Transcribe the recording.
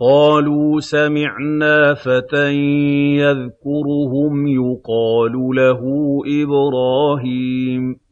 قَالُوا سَمِعْنَا فَتًى يَذْكُرُهُمْ يُقَالُ لَهُ إِبْرَاهِيمُ.